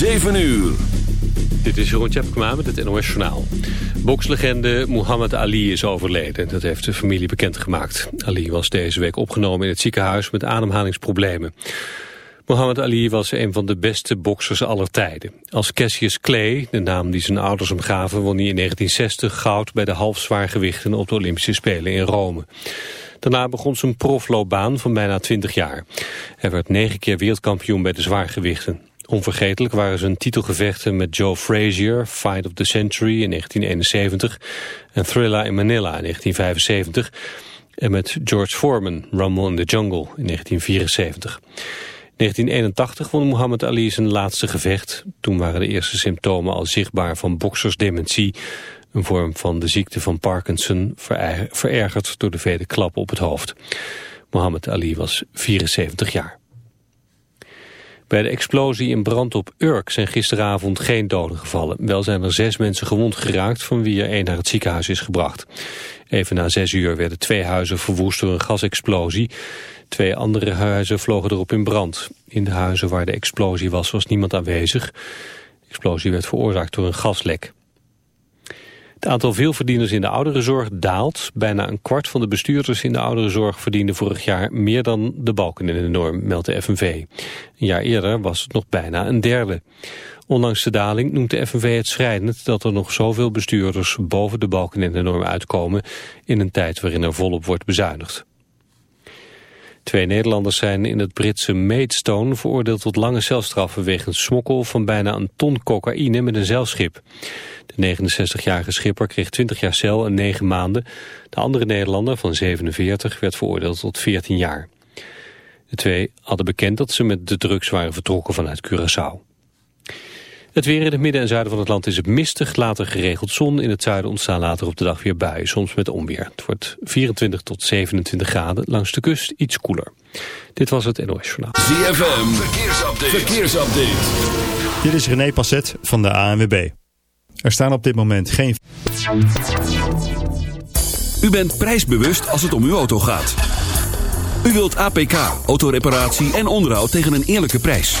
7 uur. Dit is Jeroen Tjepkema met het NOS Journaal. Bokslegende Muhammad Ali is overleden. Dat heeft de familie bekendgemaakt. Ali was deze week opgenomen in het ziekenhuis met ademhalingsproblemen. Muhammad Ali was een van de beste boksers aller tijden. Als Cassius Clay, de naam die zijn ouders hem gaven... won hij in 1960 goud bij de halfzwaargewichten op de Olympische Spelen in Rome. Daarna begon zijn profloopbaan van bijna 20 jaar. Hij werd negen keer wereldkampioen bij de zwaargewichten. Onvergetelijk waren zijn titelgevechten met Joe Frazier, Fight of the Century in 1971 en Thriller in Manila in 1975 en met George Foreman, Rumble in the Jungle in 1974. In 1981 won Muhammad Ali zijn laatste gevecht. Toen waren de eerste symptomen al zichtbaar van boksersdementie, een vorm van de ziekte van Parkinson, verergerd door de vele klappen op het hoofd. Muhammad Ali was 74 jaar. Bij de explosie in brand op Urk zijn gisteravond geen doden gevallen. Wel zijn er zes mensen gewond geraakt, van wie er één naar het ziekenhuis is gebracht. Even na zes uur werden twee huizen verwoest door een gasexplosie. Twee andere huizen vlogen erop in brand. In de huizen waar de explosie was, was niemand aanwezig. De explosie werd veroorzaakt door een gaslek. Het aantal veelverdieners in de ouderenzorg daalt. Bijna een kwart van de bestuurders in de ouderenzorg verdiende vorig jaar meer dan de balken in de norm, meldt de FNV. Een jaar eerder was het nog bijna een derde. Ondanks de daling noemt de FNV het schrijnend dat er nog zoveel bestuurders boven de balken in de norm uitkomen in een tijd waarin er volop wordt bezuinigd. Twee Nederlanders zijn in het Britse Maidstone veroordeeld tot lange celstraffen wegens smokkel van bijna een ton cocaïne met een zeilschip. De 69-jarige schipper kreeg 20 jaar cel en 9 maanden. De andere Nederlander van 47 werd veroordeeld tot 14 jaar. De twee hadden bekend dat ze met de drugs waren vertrokken vanuit Curaçao. Het weer in het midden en zuiden van het land is het mistig, later geregeld zon. In het zuiden ontstaan later op de dag weer buien, soms met onweer. Het wordt 24 tot 27 graden, langs de kust iets koeler. Dit was het NOS Journaal. ZFM, verkeersupdate. verkeersupdate. Dit is René Passet van de ANWB. Er staan op dit moment geen... U bent prijsbewust als het om uw auto gaat. U wilt APK, autoreparatie en onderhoud tegen een eerlijke prijs.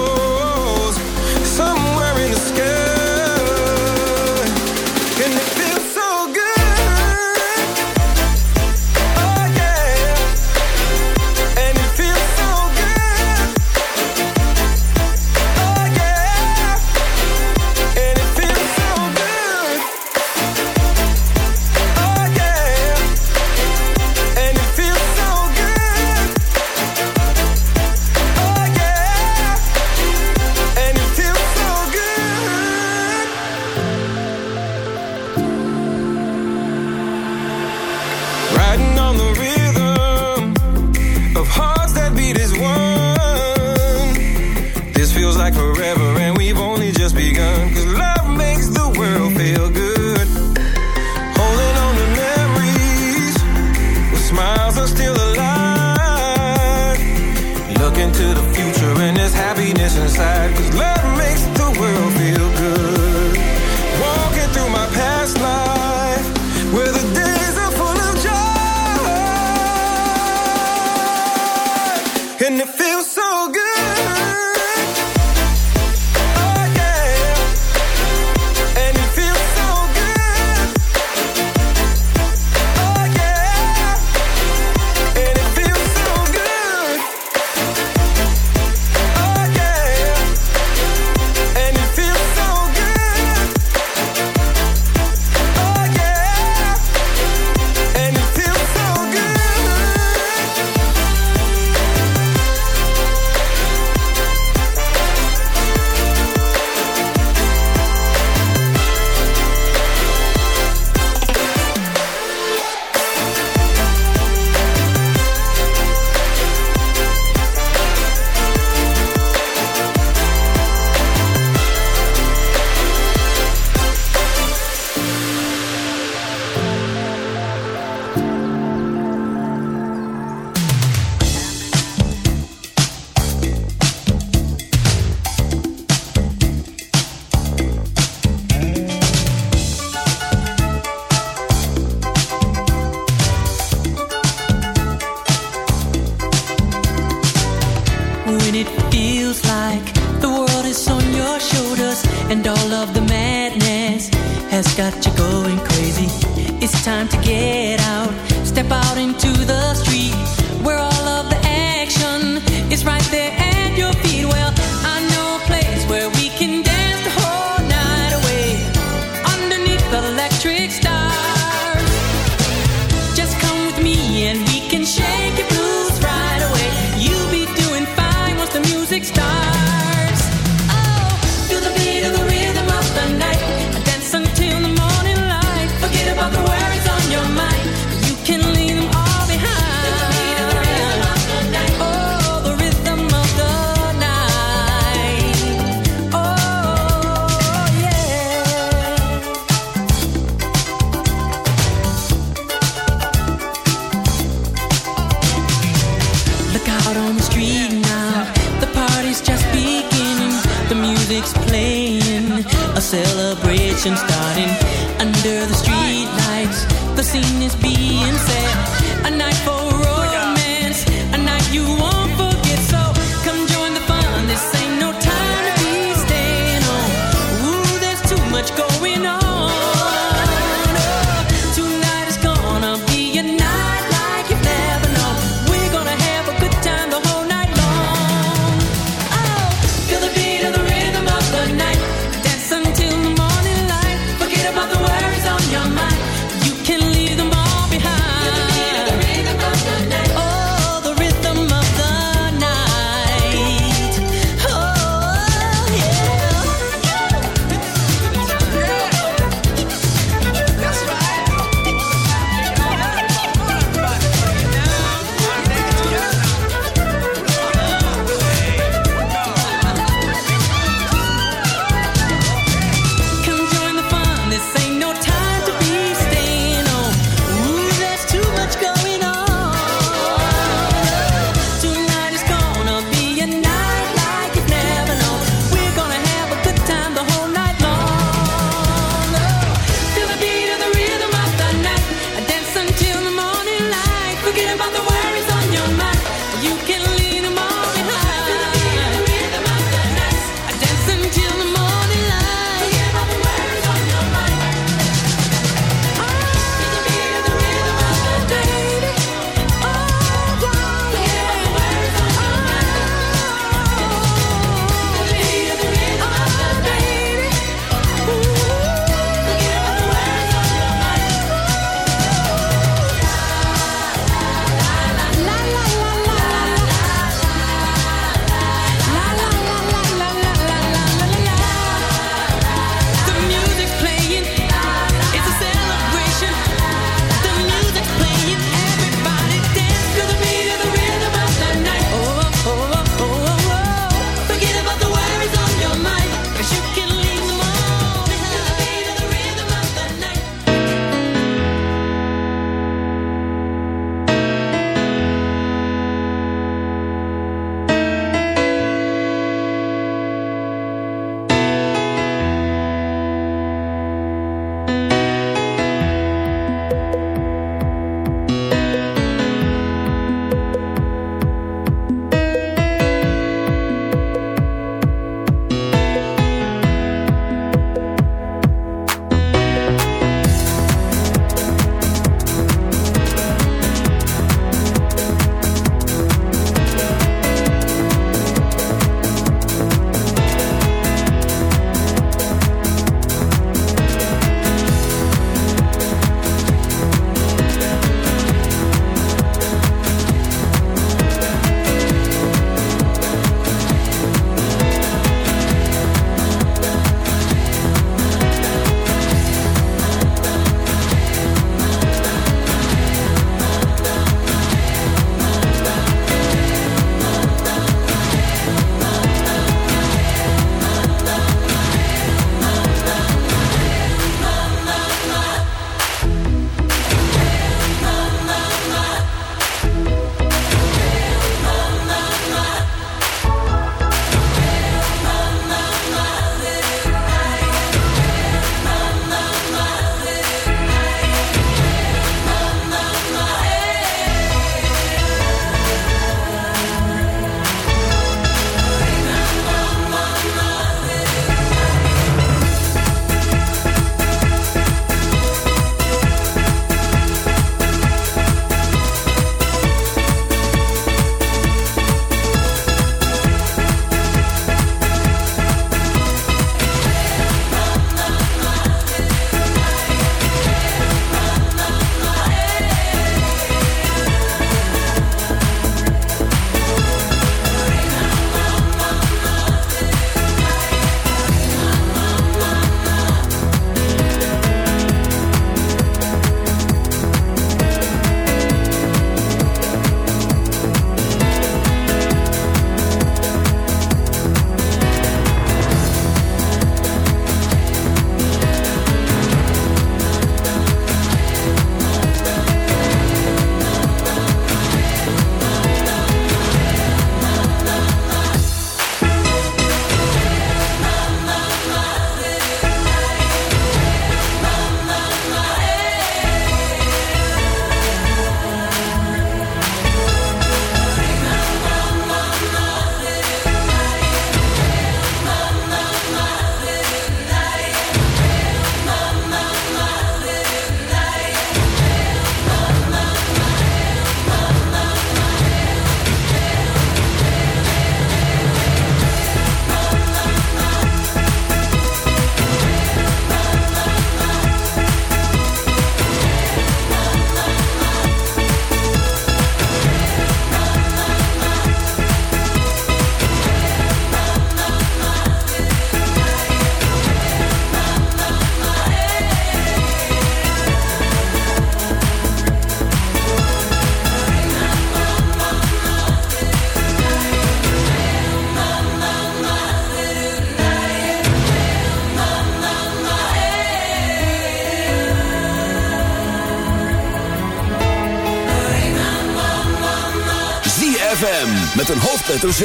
ZFM met een hoofdletter Z.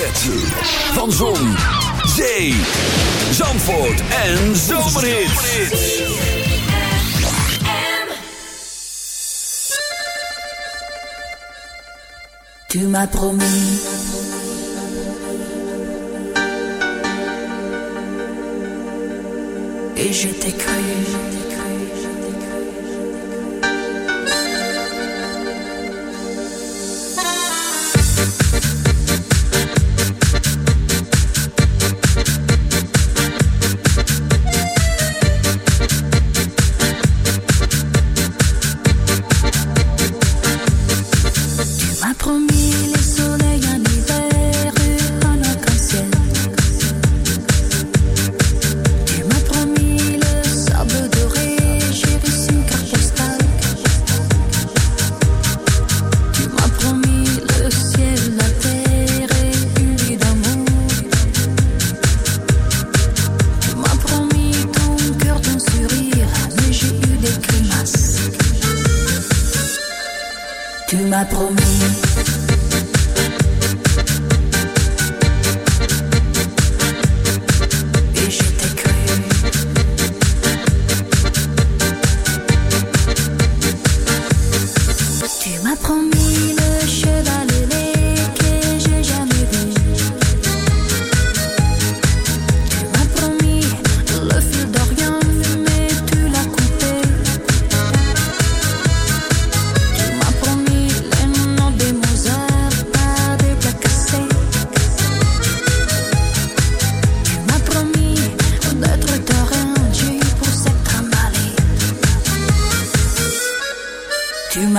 Van Zon, Zee, Zandvoort en Zomerhit. Tu m'as promis Et je t'ai cru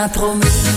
promis.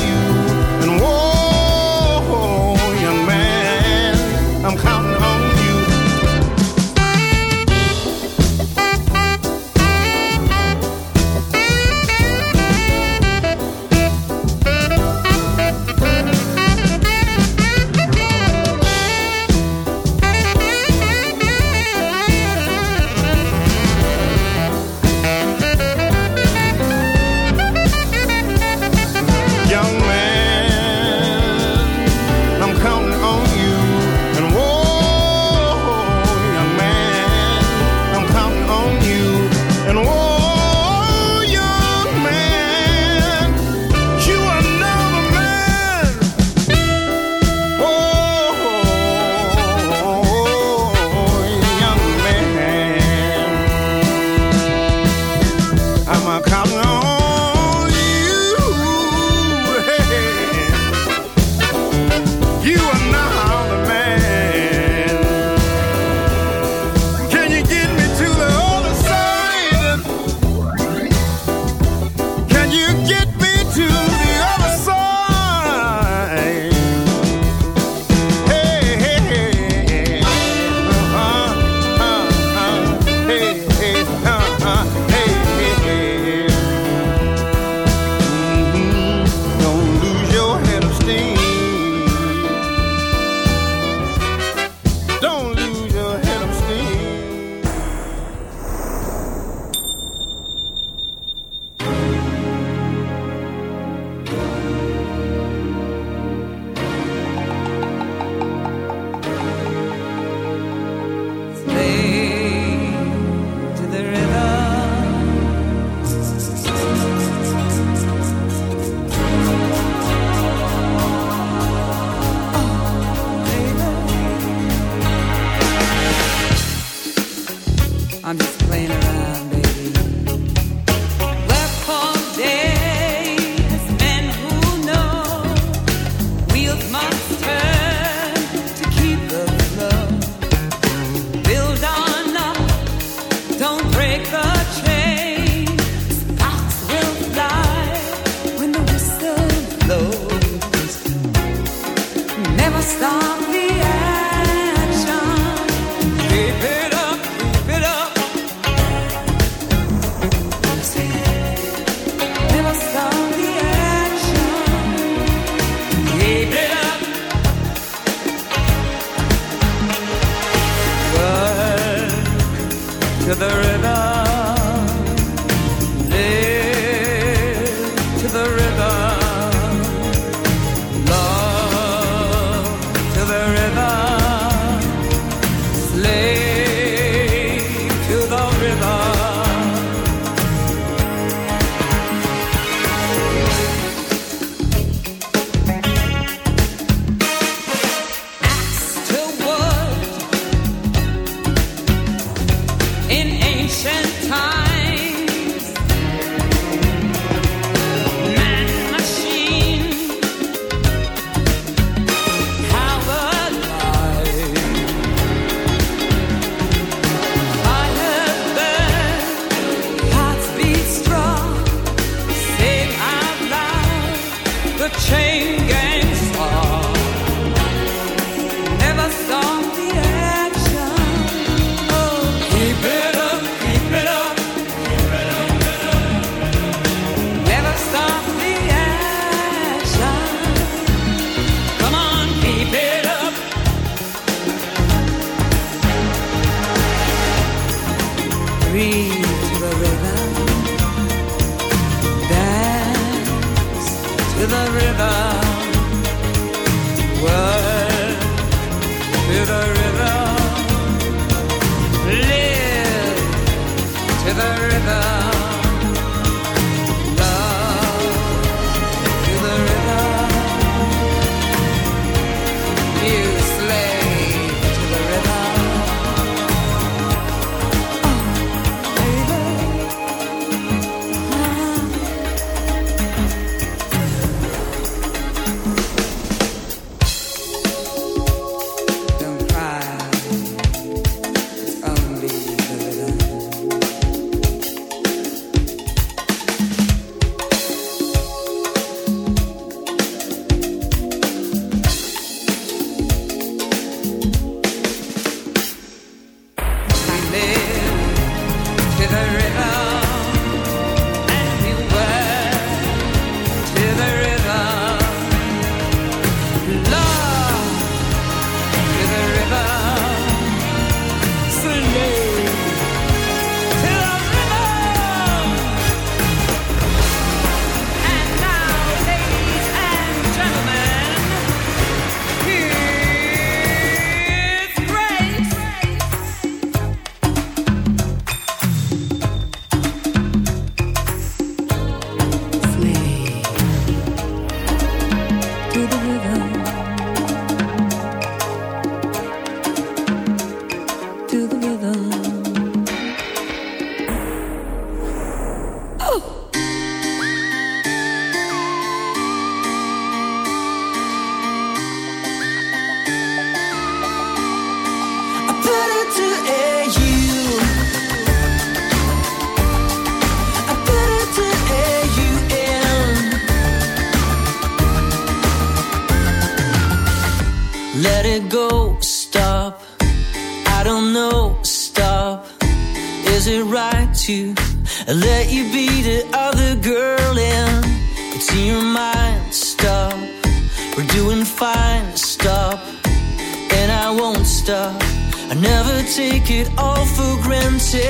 take it all for granted.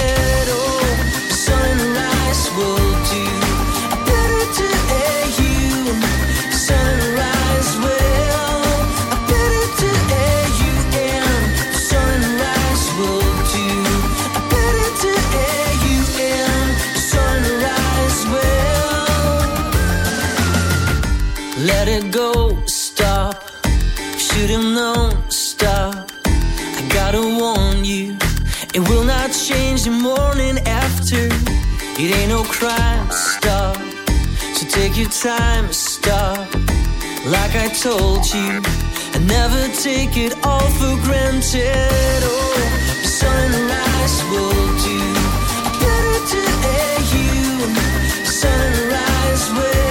Oh. It ain't no crime stop, so take your time stop. Like I told you, I never take it all for granted. Oh, the sunrise will do better to air you. Sunrise will.